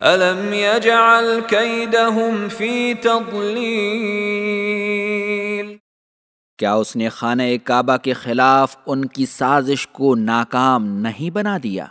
الم يجعل كيدهم في تضليل کیا اس نے خانہ کعبہ کے خلاف ان کی سازش کو ناکام نہیں بنا دیا؟